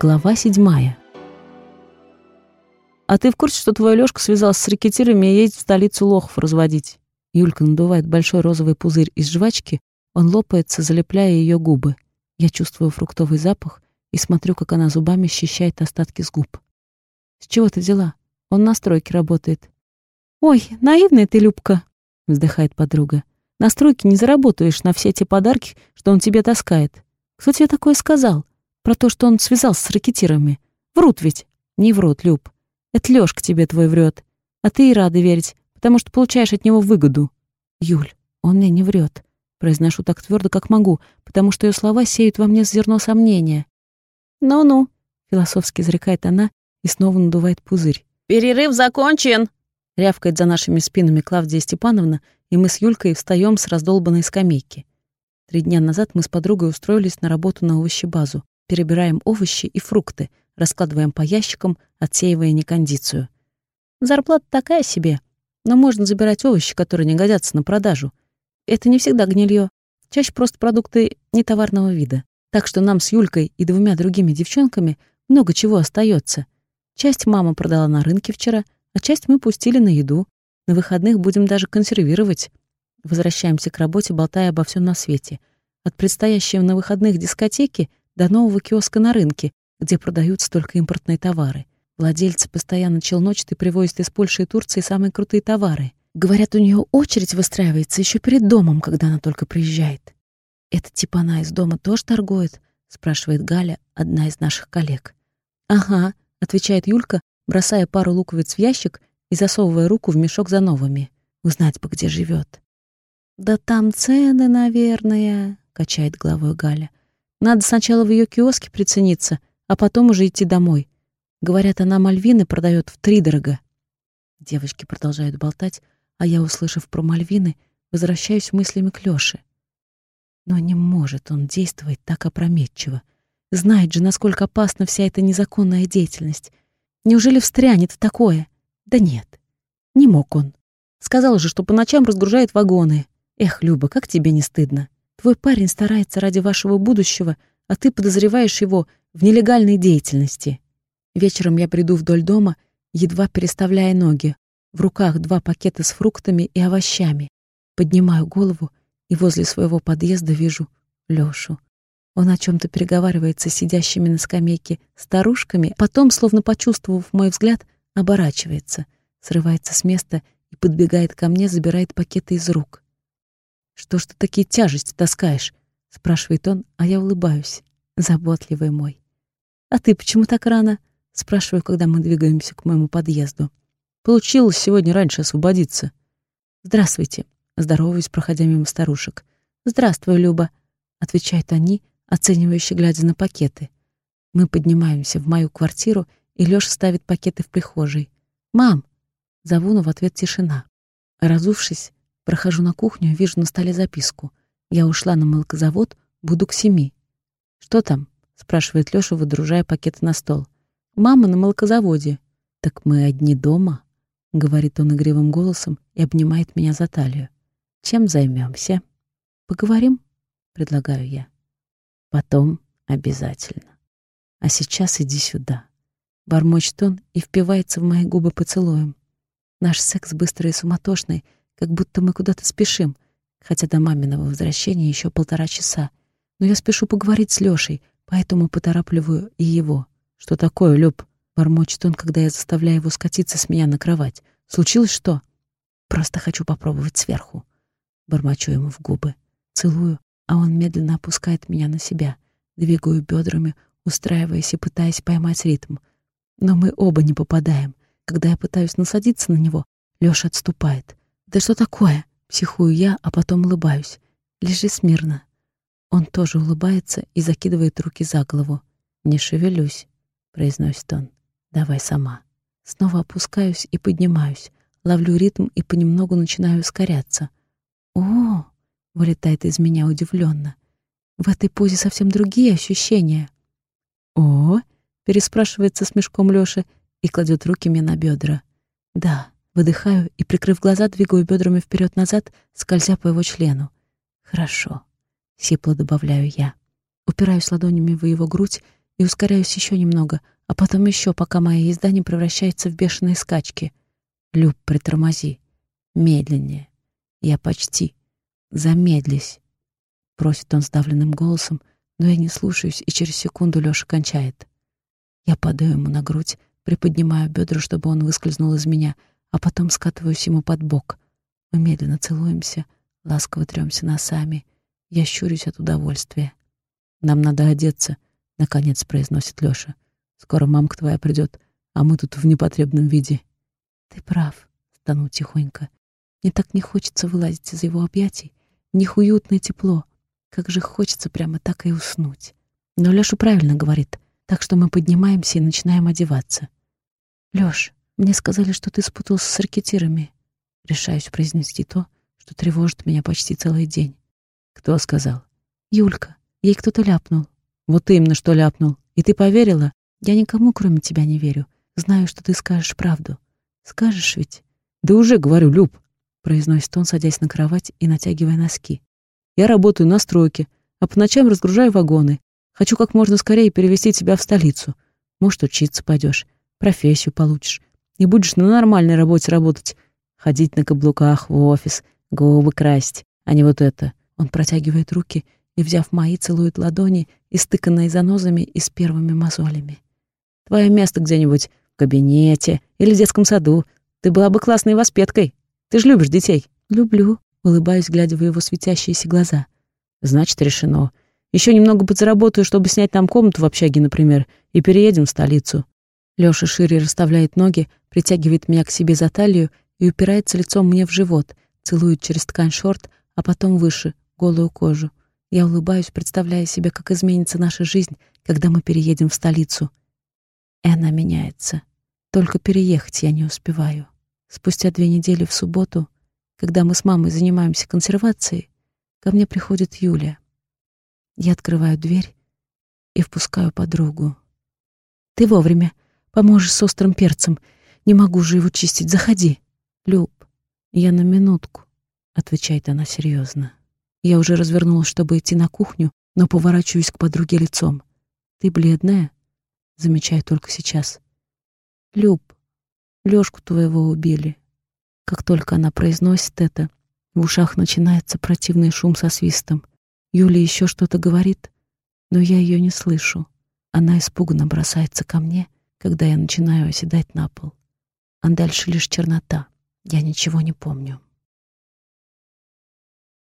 Глава седьмая. «А ты в курсе, что твой Лёшка связался с рекетирами и едет в столицу лохов разводить?» Юлька надувает большой розовый пузырь из жвачки, он лопается, залепляя ее губы. Я чувствую фруктовый запах и смотрю, как она зубами счищает остатки с губ. «С чего ты взяла? Он на стройке работает». «Ой, наивная ты, Любка!» — вздыхает подруга. «На стройке не заработаешь на все те подарки, что он тебе таскает. Кто тебе такое сказал? Про то, что он связался с ракетирами. Врут ведь. Не врут, Люб. Это Лёшка тебе твой врет. А ты и рада верить, потому что получаешь от него выгоду. Юль, он мне не врет. Произношу так твердо, как могу, потому что ее слова сеют во мне зерно сомнения. «Ну-ну», — философски изрекает она и снова надувает пузырь. «Перерыв закончен!» — рявкает за нашими спинами Клавдия Степановна, и мы с Юлькой встаем с раздолбанной скамейки. Три дня назад мы с подругой устроились на работу на овощебазу. Перебираем овощи и фрукты, раскладываем по ящикам, отсеивая некондицию. Зарплата такая себе, но можно забирать овощи, которые не годятся на продажу. Это не всегда гнилье, чаще просто продукты нетоварного вида. Так что нам с Юлькой и двумя другими девчонками много чего остается. Часть мама продала на рынке вчера, а часть мы пустили на еду. На выходных будем даже консервировать. Возвращаемся к работе, болтая обо всем на свете. От предстоящей на выходных дискотеки до нового киоска на рынке, где продаются только импортные товары. Владельцы постоянно челночат и привозят из Польши и Турции самые крутые товары. Говорят, у нее очередь выстраивается еще перед домом, когда она только приезжает. «Это типа она из дома тоже торгует?» — спрашивает Галя, одна из наших коллег. «Ага», — отвечает Юлька, бросая пару луковиц в ящик и засовывая руку в мешок за новыми. Узнать бы, где живет. «Да там цены, наверное», — качает головой Галя. Надо сначала в ее киоске прицениться, а потом уже идти домой. Говорят, она мальвины продает в три дорого. Девочки продолжают болтать, а я, услышав про мальвины, возвращаюсь мыслями к Лёше. Но не может он действовать так опрометчиво. Знает же, насколько опасна вся эта незаконная деятельность. Неужели встрянет в такое? Да нет, не мог он. Сказал же, что по ночам разгружает вагоны. Эх, Люба, как тебе не стыдно? Твой парень старается ради вашего будущего, а ты подозреваешь его в нелегальной деятельности. Вечером я приду вдоль дома, едва переставляя ноги. В руках два пакета с фруктами и овощами. Поднимаю голову и возле своего подъезда вижу Лёшу. Он о чем то переговаривается с сидящими на скамейке старушками, потом, словно почувствовав мой взгляд, оборачивается, срывается с места и подбегает ко мне, забирает пакеты из рук. «Что ж ты такие тяжести таскаешь?» — спрашивает он, а я улыбаюсь. Заботливый мой. «А ты почему так рано?» — спрашиваю, когда мы двигаемся к моему подъезду. «Получилось сегодня раньше освободиться». «Здравствуйте», — здороваюсь, проходя мимо старушек. «Здравствуй, Люба», — отвечают они, оценивающе глядя на пакеты. Мы поднимаемся в мою квартиру, и Лёша ставит пакеты в прихожей. «Мам!» — зову, но в ответ тишина. Разувшись, Прохожу на кухню вижу на столе записку. Я ушла на молокозавод, буду к семи. «Что там?» — спрашивает Лёша, выдружая пакеты на стол. «Мама на молокозаводе». «Так мы одни дома», — говорит он игривым голосом и обнимает меня за талию. «Чем займемся? «Поговорим?» — предлагаю я. «Потом обязательно. А сейчас иди сюда». Бормочет он и впивается в мои губы поцелуем. Наш секс быстрый и суматошный — как будто мы куда-то спешим, хотя до маминого возвращения еще полтора часа. Но я спешу поговорить с Лешей, поэтому поторапливаю и его. «Что такое, Люб?» — бормочет он, когда я заставляю его скатиться с меня на кровать. «Случилось что?» «Просто хочу попробовать сверху». Бормочу ему в губы. Целую, а он медленно опускает меня на себя. Двигаю бедрами, устраиваясь и пытаясь поймать ритм. Но мы оба не попадаем. Когда я пытаюсь насадиться на него, Лёша отступает. «Да что такое?» — психую я, а потом улыбаюсь. «Лежи смирно». Он тоже улыбается и закидывает руки за голову. «Не шевелюсь», — произносит он. «Давай сама». Снова опускаюсь и поднимаюсь, ловлю ритм и понемногу начинаю ускоряться. «О!» — вылетает из меня удивленно. В этой позе совсем другие ощущения. «О!» — переспрашивает со смешком Лёша и кладет руки мне на бедра. «Да, Выдыхаю и, прикрыв глаза, двигаю бедрами вперед-назад, скользя по его члену. «Хорошо», — сипло добавляю я. Упираюсь ладонями в его грудь и ускоряюсь еще немного, а потом еще, пока моя езда не превращается в бешеные скачки. Люб, притормози. Медленнее. Я почти. Замедлись. Просит он сдавленным голосом, но я не слушаюсь, и через секунду Лёша кончает. Я падаю ему на грудь, приподнимаю бедра, чтобы он выскользнул из меня, а потом скатываюсь ему под бок. Мы медленно целуемся, ласково трёмся носами. Я щурюсь от удовольствия. «Нам надо одеться», — наконец произносит Лёша. «Скоро мамка твоя придёт, а мы тут в непотребном виде». «Ты прав», — стану тихонько. Мне так не хочется вылазить из его объятий. В них уютно и тепло. Как же хочется прямо так и уснуть. Но Лёша правильно говорит, так что мы поднимаемся и начинаем одеваться. «Лёш, мне сказали, что ты спутался с ракетирами». Решаюсь произнести то, что тревожит меня почти целый день. «Кто сказал?» «Юлька. Ей кто-то ляпнул». «Вот именно, что ляпнул. И ты поверила?» «Я никому, кроме тебя, не верю. Знаю, что ты скажешь правду. Скажешь ведь?» «Да уже говорю, Люб», — произносит он, садясь на кровать и натягивая носки. Я работаю на стройке, а по ночам разгружаю вагоны. Хочу как можно скорее перевести тебя в столицу. Может, учиться пойдешь, профессию получишь. И будешь на нормальной работе работать. Ходить на каблуках в офис, губы красить, а не вот это. Он протягивает руки и, взяв мои, целует ладони, истыканные занозами и с первыми мозолями. Твое место где-нибудь в кабинете или в детском саду. Ты была бы классной воспеткой. Ты же любишь детей. Люблю улыбаюсь, глядя в его светящиеся глаза. «Значит, решено. Еще немного подзаработаю, чтобы снять нам комнату в общаге, например, и переедем в столицу». Лёша шире расставляет ноги, притягивает меня к себе за талию и упирается лицом мне в живот, целует через ткань шорт, а потом выше, голую кожу. Я улыбаюсь, представляя себе, как изменится наша жизнь, когда мы переедем в столицу. И она меняется. Только переехать я не успеваю. Спустя две недели в субботу когда мы с мамой занимаемся консервацией, ко мне приходит Юля. Я открываю дверь и впускаю подругу. «Ты вовремя. Поможешь с острым перцем. Не могу же его чистить. Заходи». «Люб, я на минутку», — отвечает она серьезно. Я уже развернулась, чтобы идти на кухню, но поворачиваюсь к подруге лицом. «Ты бледная?» — замечаю только сейчас. «Люб, Лёшку твоего убили. Как только она произносит это, в ушах начинается противный шум со свистом. Юля еще что-то говорит, но я ее не слышу. Она испуганно бросается ко мне, когда я начинаю оседать на пол. А дальше лишь чернота. Я ничего не помню.